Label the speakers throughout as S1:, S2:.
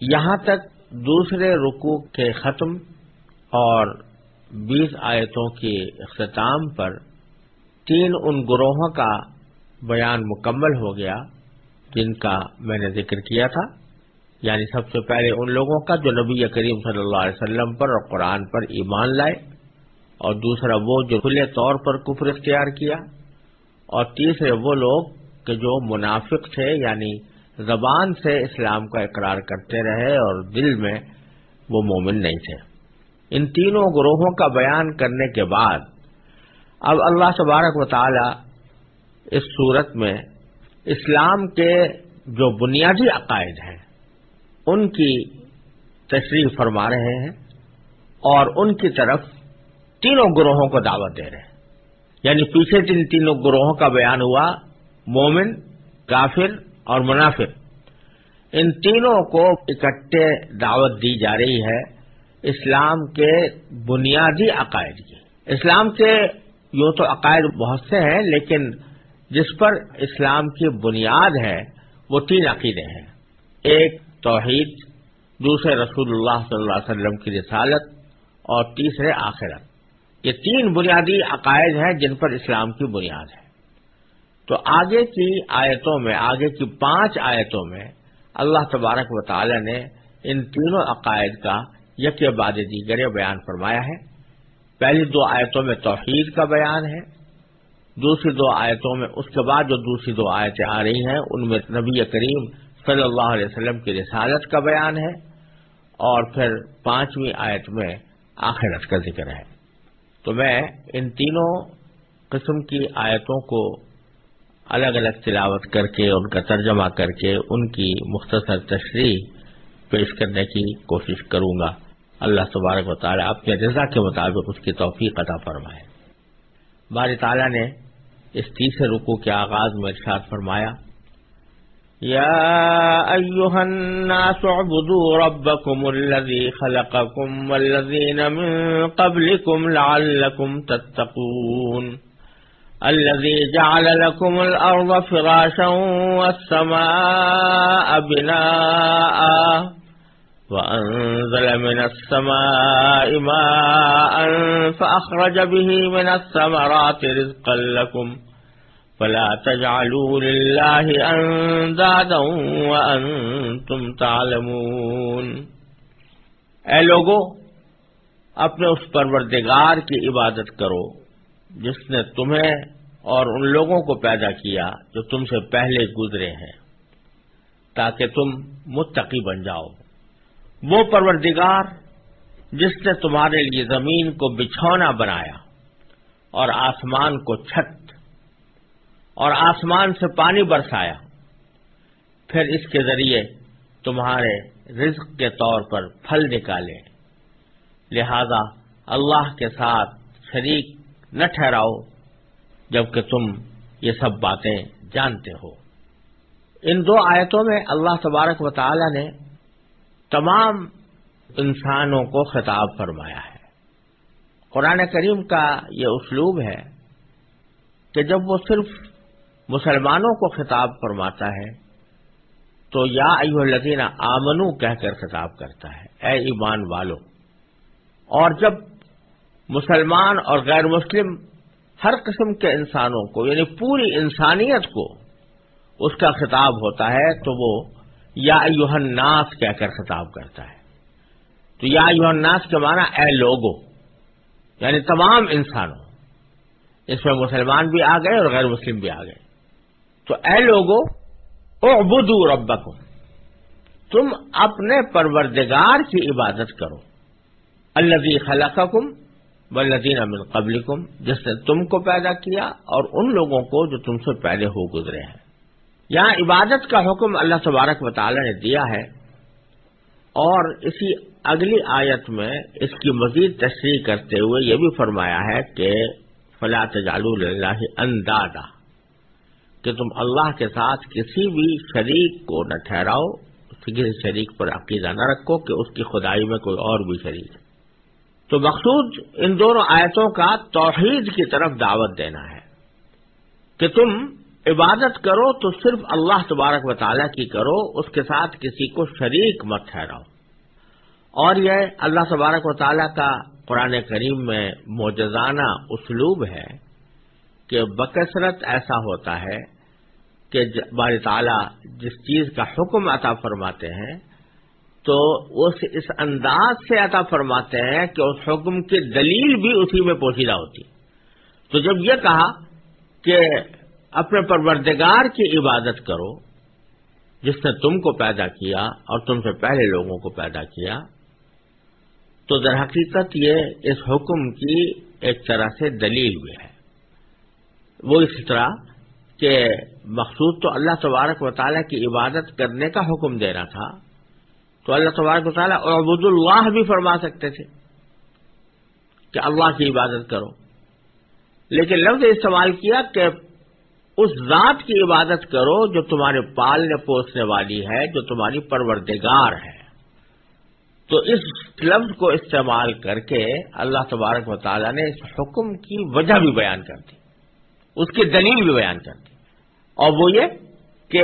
S1: یہاں تک دوسرے رکوع کے ختم اور بیس آیتوں کے اختتام پر تین ان گروہوں کا بیان مکمل ہو گیا جن کا میں نے ذکر کیا تھا۔ یعنی سب سے پہلے ان لوگوں کا جو نبی کریم صلی اللہ علیہ وسلم پر اور قرآن پر ایمان لائے اور دوسرا وہ جو کھلے طور پر کفر اختیار کیا اور تیسرے وہ لوگ کہ جو منافق تھے یعنی زبان سے اسلام کا اقرار کرتے رہے اور دل میں وہ مومن نہیں تھے۔ ان تینوں گروہوں کا بیان کرنے کے بعد اب اللہ تبارک و تعالی اس صورت میں اسلام کے جو بنیادی عقائد ہیں، ان کی تشریح فرما رہے ہیں اور ان کی طرف تینوں گروہوں کو دعوت دے رہے ہیں۔ یعنی پیچھے جن تینوں گروہوں کا بیان ہوا، مومن، کافر اور منافر ان تینوں کو اکٹھے دعوت دی جا رہی ہے اسلام کے بنیادی عقائد کی۔ اسلام کے یوں تو عقائد بہت سے ہیں، لیکن جس پر اسلام کی بنیاد ہے، وہ تین عقیدے ہیں۔ ایک توحید، دوسرے رسول اللہ صلی اللہ علیہ وسلم کی رسالت، اور تیسرے آخرت۔ یہ تین بنیادی عقائد ہیں جن پر اسلام کی بنیاد ہے۔ تو آگے کی آیتوں میں، آگے کی پانچ آیتوں میں اللہ تبارک و تعالی نے ان تینوں عقائد کا یک باد دیگر بیان فرمایا ہے۔ پہلی دو آیتوں میں توحید کا بیان ہے۔ دوسری دو آیتوں میں اس کے بعد جو دوسری دو آیتیں آ رہی ہیں، ان میں نبی کریم صلی اللہ علیہ وسلم کی رسالت کا بیان ہے۔ اور پھر پانچویں آیت میں آخرت کا ذکر ہے۔ تو میں ان تینوں قسم کی آیتوں کو الگ الگ تلاوت کر کے، ان کا ترجمہ کر کے، ان کی مختصر تشریح پیش کرنے کی کوشش کروں گا۔ اللہ تبارک و تعالیٰ اپنے رضا کے مطابق اس کی توفیق عطا فرمائے۔ بار تعالیٰ نے اس تیسرے رکو کے آغاز میں ارشاد فرمایا
S2: يا أيها الناس اعبدوا ربكم الذي خلقكم والذين من قبلكم لعلكم تتقون۔ الذي جعل لكم الأرض فراشا والسماء بناء وأنزل من السماء ماء فأخرج به من الثمرات رزقا لكم فلا تجعلوا لله اندادا وانتم تعلمون
S1: اے لوگو، اپنے اس پروردگار کی عبادت کرو۔ جس نے تمہیں اور ان لوگوں کو پیدا کیا جو تم سے پہلے گزرے ہیں، تاکہ تم متقی بن جاؤ۔ وہ پروردگار جس نے تمہارے لیے زمین کو بچھونا بنایا اور آسمان کو چھت اور آسمان سے پانی برسایا، پھر اس کے ذریعے تمہارے رزق کے طور پر پھل نکالے لہذا اللہ کے ساتھ شریک نہ ٹھہراؤ، جبکہ تم یہ سب باتیں جانتے ہو۔ ان دو آیتوں میں اللہ تبارک و تعالی نے تمام انسانوں کو خطاب فرمایا ہے۔ قرآن کریم کا یہ اسلوب ہے کہ جب وہ صرف مسلمانوں کو خطاب فرماتا ہے، تو یا ایو الذین آمنو کہہ کر خطاب کرتا ہے، اے ایمان والو۔ اور جب مسلمان اور غیر مسلم ہر قسم کے انسانوں کو یعنی پوری انسانیت کو اس کا خطاب ہوتا ہے تو وہ یا ایوہ کہہ کر خطاب کرتا ہے۔ تو یا ایوہ کے معنی اے لوگو یعنی تمام انسانوں۔ اس میں مسلمان بھی آ گئے اور غیر مسلم بھی آ گئے۔ تو اے لوگو اعبدو ربکم، تم اپنے پروردگار کی عبادت کرو۔ الذي خلقکم والذین من قبلکم، جس نے تم کو پیدا کیا اور ان لوگوں کو جو تم سے پہلے ہو گزرے ہیں۔ یہاں عبادت کا حکم اللہ تبارک و تعالی نے دیا ہے۔ اور اسی اگلی آیت میں اس کی مزید تشریح کرتے ہوئے یہ بھی فرمایا ہے کہ فلا تجعلوا للہ اندادا، کہ تم اللہ کے ساتھ کسی بھی شریک کو نہ ٹھہراؤ، کسی شریک پر عقیدہ نہ رکھو کہ اس کی خدائی میں کوئی اور بھی شریک۔ ہے تو مقصود ان دونوں آیتوں کا توحید کی طرف دعوت دینا ہے کہ تم عبادت کرو تو صرف اللہ تبارک و تعالیٰ کی کرو، اس کے ساتھ کسی کو شریک مت ٹھہراؤ۔ اور یہ اللہ تبارک و تعالیٰ کا قرآن کریم میں موجزانہ اسلوب ہے کہ بکثرت ایسا ہوتا ہے کہ بار تعالیٰ جس چیز کا حکم عطا فرماتے ہیں تو اس اس انداز سے عطا فرماتے ہیں کہ اس حکم کی دلیل بھی اسی میں پوشیدہ ہوتی۔ تو جب یہ کہا کہ اپنے پروردگار کی عبادت کرو، جس نے تم کو پیدا کیا اور تم سے پہلے لوگوں کو پیدا کیا، تو در حقیقت یہ اس حکم کی ایک طرح سے دلیل بھی ہے۔ وہ اس طرح کہ مقصود تو اللہ تبارک و تعالیٰ کی عبادت کرنے کا حکم دینا تھا تو اللہ تبارک و تعالیٰ اور عبد اللہ بھی فرما سکتے تھے کہ اللہ کی عبادت کرو۔ لیکن لفظ استعمال کیا کہ اس ذات کی عبادت کرو جو تمہارے پالنے پوسنے والی ہے، جو تمہاری پروردگار ہے۔ تو اس لفظ کو استعمال کر کے اللہ تبارک و تعالیٰ نے اس حکم کی وجہ بھی بیان کر دی۔ اس کی دلیل بھی بیان کر دی۔ اور وہ یہ کہ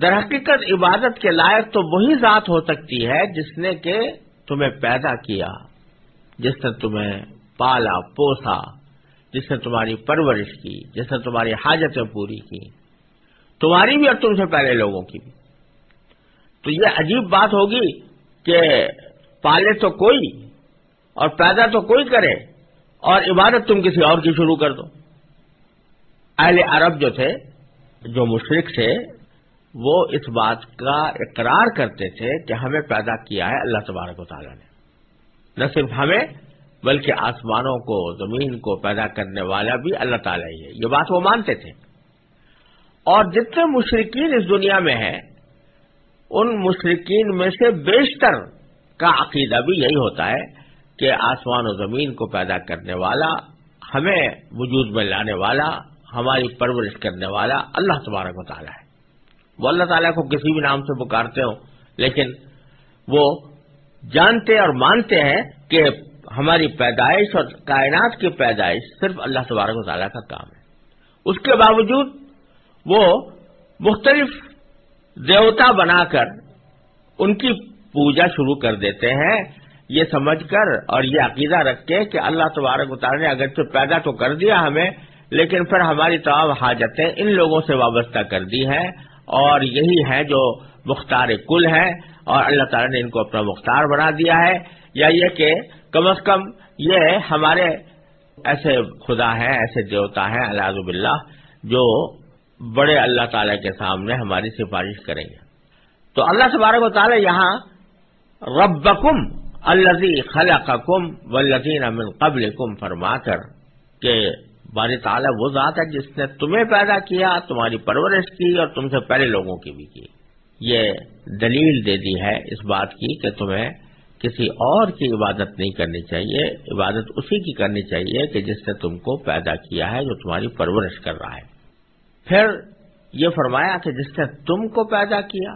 S1: در حقیقت عبادت کے لائق تو وہی ذات ہو سکتی ہے جس نے کہ تمہیں پیدا کیا، جس نے تمہیں پالا، پوسا، جس نے تمہاری پرورش کی، جس نے تمہاری حاجتیں پوری کی۔ تمہاری بھی اور تم سے پہلے لوگوں کی بھی۔ تو یہ عجیب بات ہوگی کہ پالے تو کوئی اور پیدا تو کوئی کرے اور عبادت تم کسی اور کی شروع کر دو۔ اہل عرب جو تھے، جو مشرق تھے وہ اس بات کا اقرار کرتے تھے کہ ہمیں پیدا کیا ہے اللہ تبارک و تعالیٰ نے۔ نہ صرف ہمیں، بلکہ آسمانوں کو، زمین کو پیدا کرنے والا بھی اللہ تعالیٰ ہی ہے۔ یہ بات وہ مانتے تھے۔ اور جتنے مشرقین اس دنیا میں ہیں، ان مشرقین میں سے بیشتر کا عقیدہ بھی یہی ہوتا ہے کہ آسمان و زمین کو پیدا کرنے والا، ہمیں وجود میں لانے والا، ہماری پرورش کرنے والا اللہ تبارک و تعالیٰ ہے۔ وہ اللہ تعالیٰ کو کسی بھی نام سے پکارتے ہوں۔ لیکن وہ جانتے اور مانتے ہیں کہ ہماری پیدائش اور کائنات کی پیدائش صرف اللہ تبارک و تعالیٰ کا کام ہے۔ اس کے باوجود وہ مختلف دیوتا بنا کر ان کی پوجا شروع کر دیتے ہیں۔ یہ سمجھ کر اور یہ عقیدہ رکھ کے کہ اللہ تبارک و تعالیٰ نے اگرچہ پیدا تو کر دیا ہمیں، لیکن پھر ہماری تمام حاجتیں ان لوگوں سے وابستہ کر دی ہیں۔ اور یہی ہے جو مختار کل ہے اور اللہ تعالیٰ نے ان کو اپنا مختار بنا دیا ہے۔ یا یہ کہ کم از کم یہ ہمارے ایسے خدا ہیں، ایسے دیوتا ہیں الحاظ باللہ، جو بڑے اللہ تعالیٰ کے سامنے ہماری سفارش کریں گے۔ تو اللہ تبارک و تعالیٰ یہاں ربکم الزی خلقکم والذین من قبلکم فرما کر کہ باری تعالیٰ وہ ذات ہے جس نے تمہیں پیدا کیا، تمہاری پرورش کی اور تم سے پہلے لوگوں کی بھی کی۔ یہ دلیل دے دی ہے اس بات کی کہ تمہیں کسی اور کی عبادت نہیں کرنی چاہیے، عبادت اسی کی کرنی چاہیے کہ جس نے تم کو پیدا کیا ہے جو تمہاری پرورش کر رہا ہے۔ پھر یہ فرمایا کہ جس نے تم کو پیدا کیا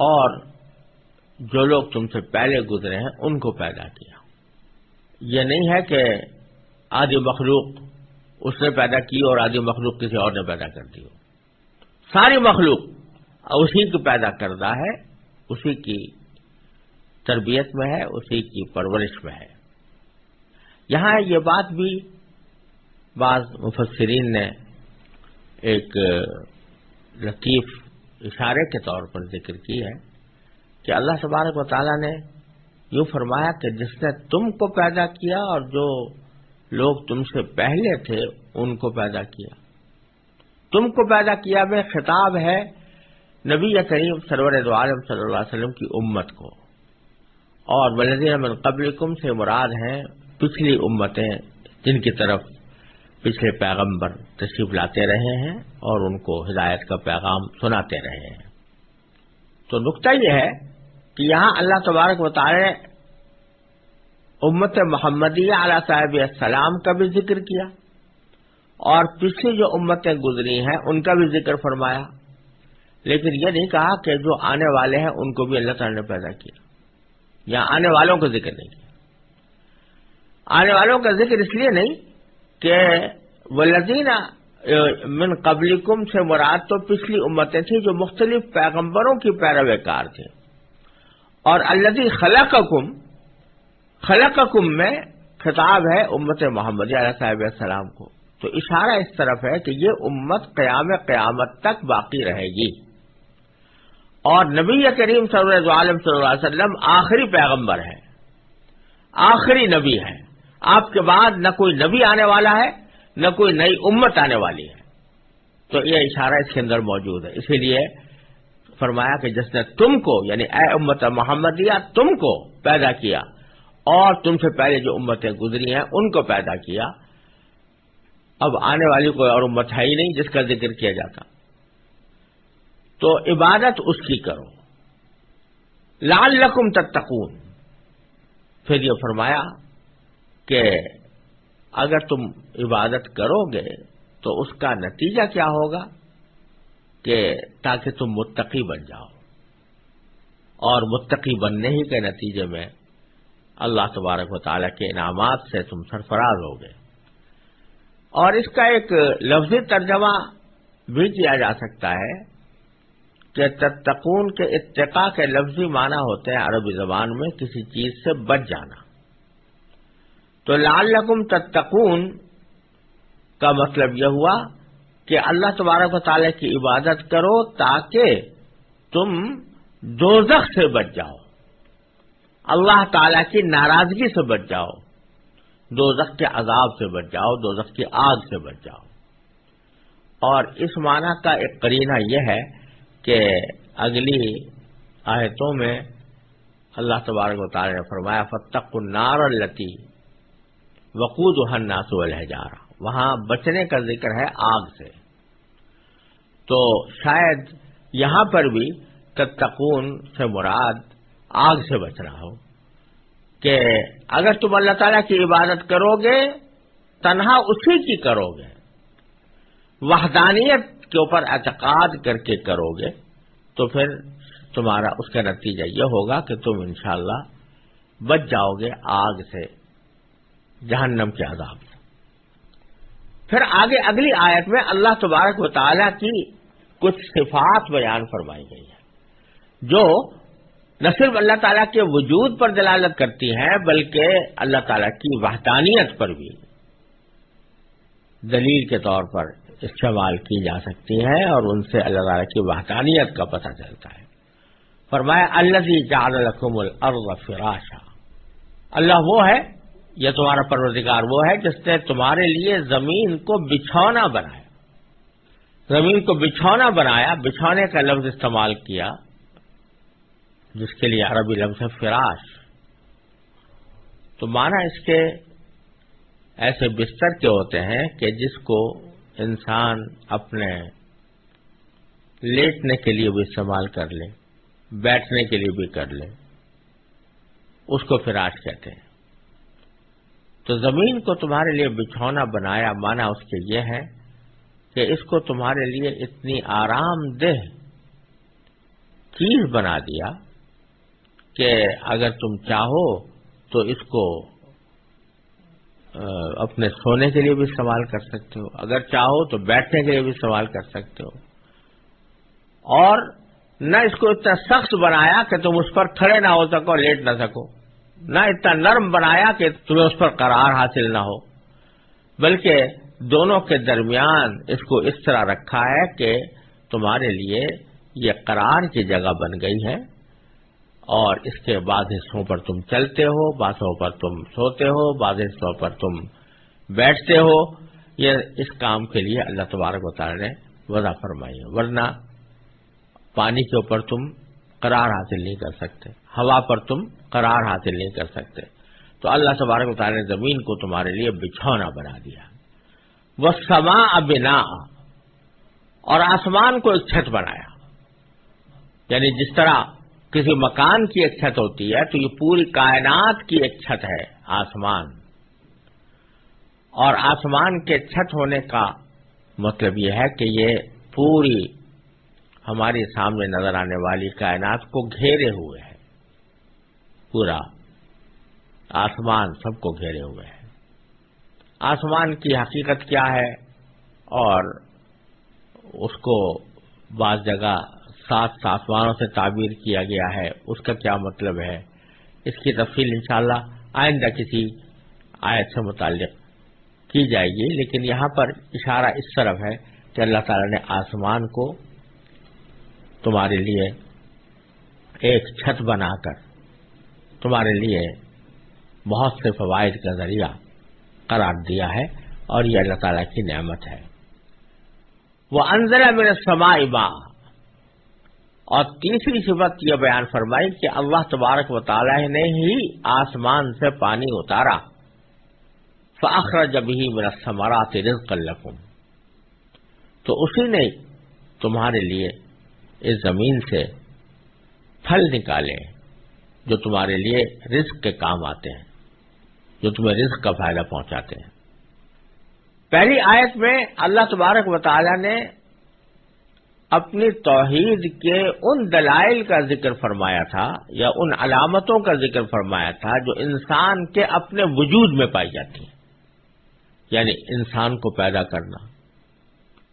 S1: اور جو لوگ تم سے پہلے گزرے ہیں، ان کو پیدا کیا۔ یہ نہیں ہے کہ آدھی مخلوق اس نے پیدا کی اور آدھی مخلوق کسی اور نے پیدا کر دی ہو۔ ساری مخلوق اسی کی پیدا کردہ ہے، اسی کی تربیت میں ہے، اسی کی پرورش میں ہے۔ یہاں یہ بات بھی بعض مفسرین نے ایک لطیف اشارے کے طور پر ذکر کی ہے کہ اللہ تبارک و تعالیٰ نے یوں فرمایا کہ جس نے تم کو پیدا کیا اور جو لوگ تم سے پہلے تھے، ان کو پیدا کیا۔ تم کو پیدا کیا میں خطاب ہے نبی کریم سرور عالم صلی اللہ علیہ وسلم کی امت کو۔ اور من قبل سے مراد ہیں پچھلی امتیں جن کی طرف پچھلے پیغمبر تشریف لاتے رہے ہیں اور ان کو ہدایت کا پیغام سناتے رہے ہیں۔ تو نقطہ یہ ہے کہ یہاں اللہ تبارک بتائے امت محمدیہ علیہ صاحب السلام کا بھی ذکر کیا اور پچھلی جو امتیں گزری ہیں ان کا بھی ذکر فرمایا لیکن یہ نہیں کہا کہ جو آنے والے ہیں ان کو بھی اللہ تعالی نے پیدا کیا یا آنے والوں کا ذکر نہیں کیا۔ آنے والوں کا ذکر اس لیے نہیں کہ وہ لذینہ من قبلکم سے مراد تو پچھلی امتیں تھیں جو مختلف پیغمبروں کی پیروکار تھے اور اللہ خلقکم خلقکم میں خطاب ہے امت محمد علیہ صاحب السلام کو۔ تو اشارہ اس طرف ہے کہ یہ امت قیام قیامت تک باقی رہے گی۔ اور نبی کریم صلی اللہ علیہ وسلم آخری پیغمبر ہے آخری نبی ہے آپ کے بعد نہ کوئی نبی آنے والا ہے، نہ کوئی نئی امت آنے والی ہے۔ تو یہ اشارہ اس کے اندر موجود ہے۔ اسی لیے فرمایا کہ جس نے تم کو یعنی اے امت محمد تم کو پیدا کیا۔ اور تم سے پہلے جو امتیں گزری ہیں، ان کو پیدا کیا۔ اب آنے والی کوئی اور امت ہے ہی نہیں جس کا ذکر کیا جاتا۔ تو عبادت اس کی کرو۔ لال لقم تتقون۔ پھر یہ فرمایا کہ اگر تم عبادت کرو گے تو اس کا نتیجہ کیا ہوگا؟ کہ تاکہ تم متقی بن جاؤ۔ اور متقی بننے ہی کے نتیجے میں اللہ تبارک و تعالیٰ کے انعامات سے تم سرفراز ہو گئے۔ اور اس کا ایک لفظی ترجمہ بھی کیا جا سکتا ہے کہ تتقون کے اتقاء کے لفظی معنی ہوتے ہیں عربی زبان میں کسی چیز سے بچ جانا۔ تو لال تتقون کا مطلب یہ ہوا کہ اللہ تبارک و تعالیٰ کی عبادت کرو تاکہ تم دوزخ سے بچ جاؤ۔ اللہ تعالی کی ناراضگی سے بچ جاؤ دو کے عذاب سے بچ جاؤ دو کی آگ سے بچ جاؤ۔ اور اس معنی کا ایک کرینہ یہ ہے کہ اگلی آیتوں میں اللہ تبارک و تعالی نے فرمایا فتق النار التی وقود الناس والحجارہ وہاں بچنے کا ذکر ہے آگ سے۔ تو شاید یہاں پر بھی تتقون سے مراد آگ سے بچنا ہو کہ اگر تم اللہ تعالیٰ کی عبادت کرو گے، تنہا اسی کی کرو گے۔ وحدانیت کے اوپر اعتقاد کر کے کرو گے، تو پھر تمہارا اس کا نتیجہ یہ ہوگا کہ تم انشاءاللہ بچ جاؤ گے آگ سے جہنم کے عذاب سے پھر آگے اگلی آیت میں اللہ تبارک و تعالی کی کچھ صفات بیان فرمائی گئی ہے جو نہ صرف اللہ تعالیٰ کے وجود پر دلالت کرتی ہیں، بلکہ اللہ تعالیٰ کی وحدانیت پر بھی۔ دلیل کے طور پر استعمال کی جا سکتی ہیں اور ان سے اللہ تعالیٰ کی وحدانیت کا پتہ چلتا ہے۔ فرمایا اللہ جعل لکم الارض فراشا۔ اللہ وہ ہے، یہ تمہارا پروردگار وہ ہے جس نے تمہارے لیے زمین کو بچھونا بنایا۔ زمین کو بچھونا بنایا، بچھونے کا لفظ استعمال کیا۔ جس کے لیے عربی لفظ ہے فراش۔ تو مانا اس کے ایسے بستر کے ہوتے ہیں کہ جس کو انسان اپنے لیٹنے کے لیے بھی استعمال کر لے، بیٹھنے کے لیے بھی کر لے، اس کو فراش کہتے ہیں۔ تو زمین کو تمہارے لیے بچھونا، بنایا مانا اس کے یہ ہے کہ اس کو تمہارے لیے اتنی آرام دہ چیز بنا دیا کہ اگر تم چاہو تو اس کو اپنے سونے کے لیے بھی استعمال کر سکتے ہو۔ اگر چاہو تو بیٹھنے کے لیے بھی استعمال کر سکتے ہو۔ اور نہ اس کو اتنا سخت بنایا کہ تم اس پر کھڑے نہ ہو سکو، لیٹ نہ سکو۔ نہ اتنا نرم بنایا کہ تمہیں اس پر قرار حاصل نہ ہو۔ بلکہ دونوں کے درمیان اس کو اس طرح رکھا ہے کہ تمہارے لیے یہ قرار کی جگہ بن گئی ہے۔ اور اس کے بعض حصوں پر تم چلتے ہو بعضوں پر تم سوتے ہو بعض حصوں پر تم بیٹھتے ہو۔ یہ اس کام کے لیے اللہ تبارک و تعالی نے وضع فرمائی ہے۔ ورنہ پانی کے اوپر تم قرار حاصل نہیں کر سکتے، ہوا پر تم قرار حاصل نہیں کر سکتے۔ تو اللہ تبارک و تعالی نے زمین کو تمہارے لیے بچھونا بنا دیا۔ وہ سما ابنا اور آسمان کو ایک چھت بنایا۔ یعنی جس طرح کسی مکان کی ایک چھت ہوتی ہے، تو یہ پوری کائنات کی ایک چھت ہے، آسمان۔ اور آسمان کے چھت ہونے کا مطلب یہ ہے کہ یہ پوری ہمارے سامنے نظر آنے والی کائنات کو گھیرے ہوئے ہے پورا آسمان سب کو گھیرے ہوئے ہے آسمان کی حقیقت کیا ہے؟ اور اس کو بعض جگہ سات ساتوانوں سے تعبیر کیا گیا ہے، اس کا کیا مطلب ہے؟ اس کی تفصیل انشاءاللہ آئندہ کسی آیت سے متعلق کی جائے گی، لیکن یہاں پر اشارہ اس طرف ہے کہ اللہ تعالی نے آسمان کو تمہارے لیے ایک چھت بنا کر، تمہارے لیے بہت سے فوائد کا ذریعہ قرار دیا ہے، اور یہ اللہ تعالیٰ کی نعمت ہے۔ وہ انزلہ میرے سما اور تیسری صفت یہ بیان فرمائی کہ اللہ تبارک و تعالیٰ نے ہی آسمان سے پانی اتارا۔ فخر جب ہی میرا سمارات رزق القم تو اسی نے تمہارے لیے اس زمین سے پھل نکالے جو تمہارے لیے رزق کے کام آتے ہیں، جو تمہیں رزق کا فائدہ پہنچاتے ہیں۔ پہلی آیت میں اللہ تبارک و تعالی نے اپنی توحید کے ان دلائل کا ذکر فرمایا تھا یا ان علامتوں کا ذکر فرمایا تھا جو انسان کے اپنے وجود میں پائی جاتی ہیں۔ یعنی انسان کو پیدا کرنا۔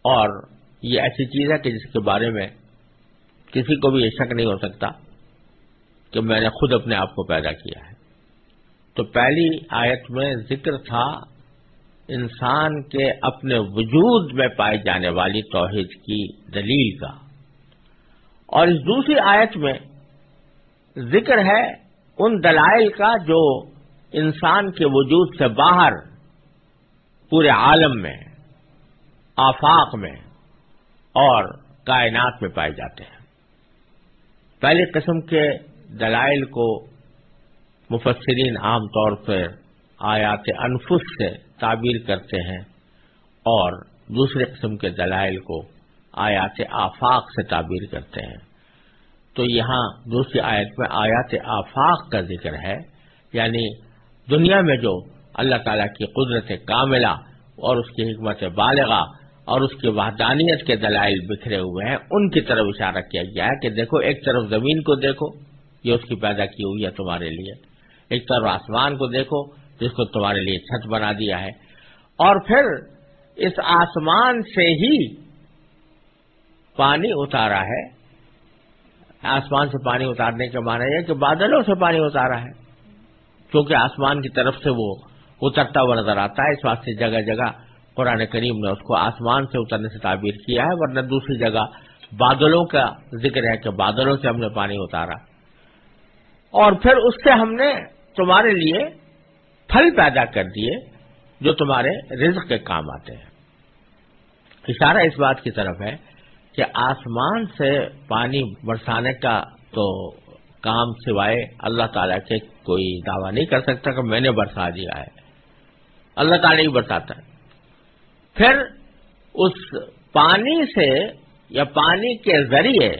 S1: اور یہ ایسی چیز ہے کہ جس کے بارے میں کسی کو بھی یہ شک نہیں ہو سکتا کہ میں نے خود اپنے آپ کو پیدا کیا ہے۔ تو پہلی آیت میں ذکر تھا انسان کے اپنے وجود میں پائی جانے والی توحید کی دلیل کا۔ اور اس دوسری آیت میں ذکر ہے ان دلائل کا جو انسان کے وجود سے باہر پورے عالم میں، آفاق میں اور کائنات میں پائے جاتے ہیں۔ پہلی قسم کے دلائل کو مفسرین عام طور پر آیات انفس سے تعبیر کرتے ہیں اور دوسرے قسم کے دلائل کو آیات آفاق سے تعبیر کرتے ہیں۔ تو یہاں دوسری آیت میں آیات آفاق کا ذکر ہے یعنی دنیا میں جو اللہ تعالی کی قدرت کاملہ اور اس کی حکمت بالغا اور اس کی وحدانیت کے دلائل بکھرے ہوئے ہیں، ان کی طرف اشارہ کیا گیا ہے کہ دیکھو، ایک طرف زمین کو دیکھو، یہ اس کی پیدا کی ہوئی ہے تمہارے لیے۔ ایک طرف آسمان کو دیکھو جس کو تمہارے لیے چھت بنا دیا ہے۔ اور پھر اس آسمان سے ہی پانی اتارا ہے۔ آسمان سے پانی اتارنے کے معنی یہ کہ بادلوں سے پانی اتارا ہے۔ کیونکہ آسمان کی طرف سے وہ اترتا ہوا نظر آتا ہے۔ اس واسطے جگہ جگہ قرآن کریم نے اس کو آسمان سے اترنے سے تعبیر کیا ہے، ورنہ دوسری جگہ بادلوں کا ذکر ہے کہ بادلوں سے ہم نے پانی اتارا۔ اور پھر اس سے ہم نے تمہارے لیے پھل پیدا کر دیے جو تمہارے رزق کے کام آتے ہیں۔ اشارہ اس بات کی طرف ہے کہ آسمان سے پانی برسانے کا تو کام سوائے اللہ تعالی کے کوئی دعویٰ نہیں کر سکتا کہ میں نے برسا دیا ہے۔ اللہ تعالی ہی برساتا ہے۔ پھر اس پانی سے یا پانی کے ذریعے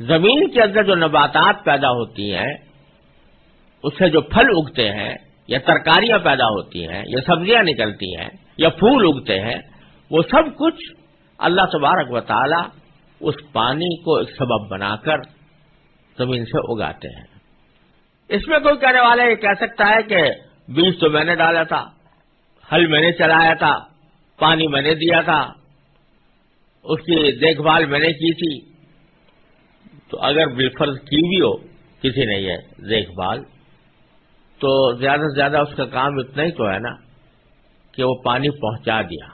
S1: زمین کے اندر جو نباتات پیدا ہوتی ہیں اس سے جو پھل اگتے ہیں، یا ترکاریاں پیدا ہوتی ہیں، یا سبزیاں نکلتی ہیں، یا پھول اگتے ہیں، وہ سب کچھ اللہ تبارک و تعالی اس پانی کو ایک سبب بنا کر زمین سے اگاتے ہیں۔ اس میں کوئی کہنے والا یہ کہہ سکتا ہے کہ بیج تو میں نے ڈالا تھا ہل میں نے چلایا تھا، پانی میں نے دیا تھا، اس کی دیکھ بھال میں نے کی تھی۔ تو اگر بالفرض کی بھی ہو، کسی نے یہ دیکھ بھال تو زیادہ سے زیادہ اس کا کام اتنا ہی تو ہے نا کہ وہ پانی پہنچا دیا،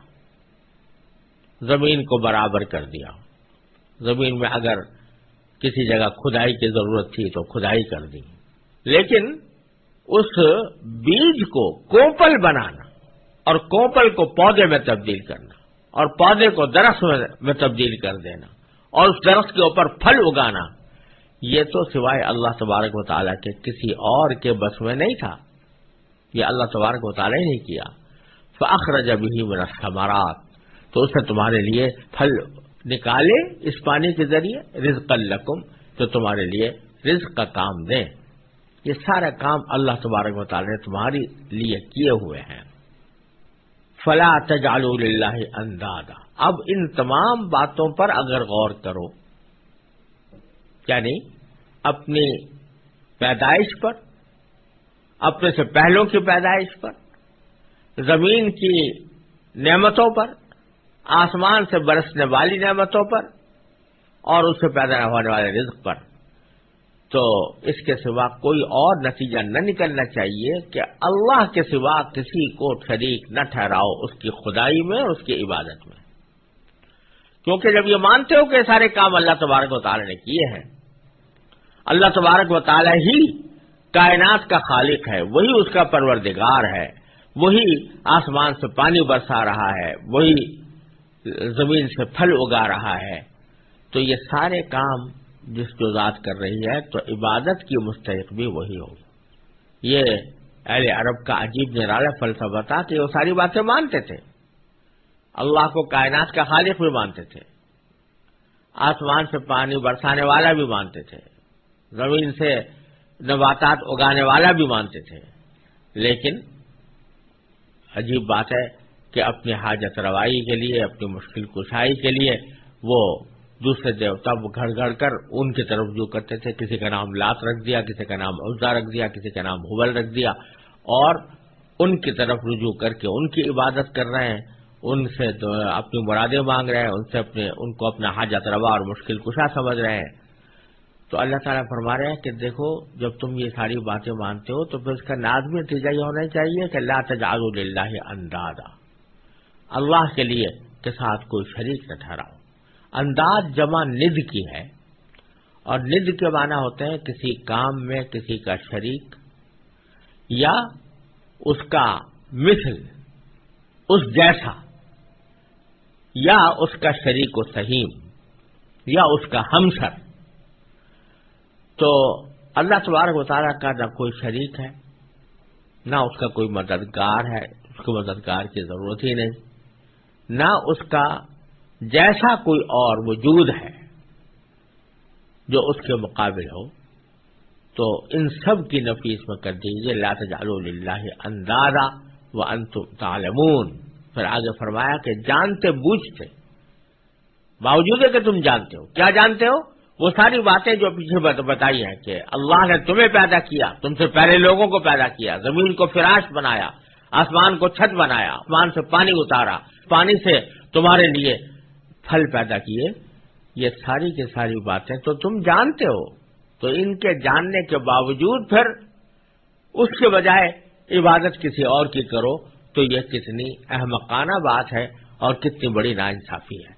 S1: زمین کو برابر کر دیا۔ زمین میں اگر کسی جگہ کھدائی کی ضرورت تھی تو کھدائی کر دی۔ لیکن اس بیج کو کوپل بنانا اور کوپل کو پودے میں تبدیل کرنا اور پودے کو درخت میں تبدیل کر دینا اور اس درخت کے اوپر پھل اگانا یہ تو سوائے اللہ تبارک و تعالیٰ کے کسی اور کے بس میں نہیں تھا۔ یہ اللہ تبارک و تعالیٰ نے کیا۔ فخر جب ہی میرا تو اس نے تمہارے لیے پھل نکالے اس پانی کے ذریعے رزق القم جو تمہارے لیے رزق کا کام دیں۔ یہ سارا کام اللہ تبارک و تعالیٰ نے تمہاری لیے کیے ہوئے ہیں۔ فلا تجعلوا اللہ اندادا اب ان تمام باتوں پر اگر غور کرو یعنی اپنی پیدائش پر، اپنے سے پہلوں کی پیدائش پر، زمین کی نعمتوں پر، آسمان سے برسنے والی نعمتوں پر اور اس سے پیدا ہونے والے رزق پر۔ تو اس کے سوا کوئی اور نتیجہ نہ نکلنا چاہیے کہ اللہ کے سوا کسی کو شریک نہ ٹھہراؤ اس کی خدائی میں اور اس کی عبادت میں۔ کیونکہ جب یہ مانتے ہو کہ سارے کام اللہ تبارک و تعالی نے کیے ہیں اللہ تبارک و تعالی ہی کائنات کا خالق ہے، وہی اس کا پروردگار ہے، وہی آسمان سے پانی برسا رہا ہے، وہی زمین سے پھل اگا رہا ہے۔ تو یہ سارے کام جس جو ذات کر رہی ہے، تو عبادت کی مستحق بھی وہی ہوگی یہ اہل عرب کا عجیب نرالا فلسفہ تھا کہ وہ ساری باتیں مانتے تھے۔ اللہ کو کائنات کا خالق بھی مانتے تھے۔ آسمان سے پانی برسانے والا بھی مانتے تھے۔ زمین سے نباتات اگانے والا بھی مانتے تھے۔ لیکن عجیب بات ہے کہ اپنی حاجت روائی کے لیے، اپنی مشکل کشائی کے لیے وہ دوسرے دیوتا وہ گھڑ گھڑ کر ان کی طرف رجوع کرتے تھے۔ کسی کا نام لات رکھ دیا، کسی کا نام عزا رکھ دیا، کسی کا نام حبل رکھ دیا اور ان کی طرف رجوع کر کے ان کی عبادت کر رہے ہیں۔ ان سے اپنی مرادیں مانگ رہے ہیں، ان سے اپنے، ان کو اپنا حاجت روا اور مشکل کشا سمجھ رہے ہیں۔ تو اللہ تعالیٰ فرما رہے ہیں کہ دیکھو، جب تم یہ ساری باتیں مانتے ہو تو پھر اس کا نازمی نتیجہ یہ ہونا چاہیے کہ اللہ تجاز اللہ اندازہ اللہ کے لیے کے ساتھ کوئی شریک نہ ٹھہراؤ۔ انداز جمع ند کی ہے۔ اور ند کے معنی ہوتے ہیں کسی کام میں کسی کا شریک یا اس کا مثل، اس جیسا، یا اس کا شریک و سہیم، یا اس کا ہمسر۔ تو اللہ تبارک و تعالیٰ کا نہ کوئی شریک ہے، نہ اس کا کوئی مددگار ہے، اس کو مددگار کی ضرورت ہی نہیں، نہ اس کا جیسا کوئی اور وجود ہے جو اس کے مقابل ہو۔ تو ان سب کی نفیس میں کر دیجیے لا تجعلوا للہ اندازہ و انتم تعلمون۔ پھر آگے فرمایا کہ جانتے بوجھتے، باوجود ہے کہ تم جانتے ہو، کیا جانتے ہو؟ وہ ساری باتیں جو پیچھے بتائی ہیں کہ اللہ نے تمہیں پیدا کیا، تم سے پہلے لوگوں کو پیدا کیا، زمین کو فراش بنایا، آسمان کو چھت بنایا، آسمان سے پانی اتارا، پانی سے تمہارے لیے پھل پیدا کیے۔ یہ ساری کی ساری باتیں تو تم جانتے ہو۔ تو ان کے جاننے کے باوجود پھر اس کے بجائے عبادت کسی اور کی کرو تو یہ کتنی احمقانہ بات ہے اور کتنی بڑی نا انصافی ہے۔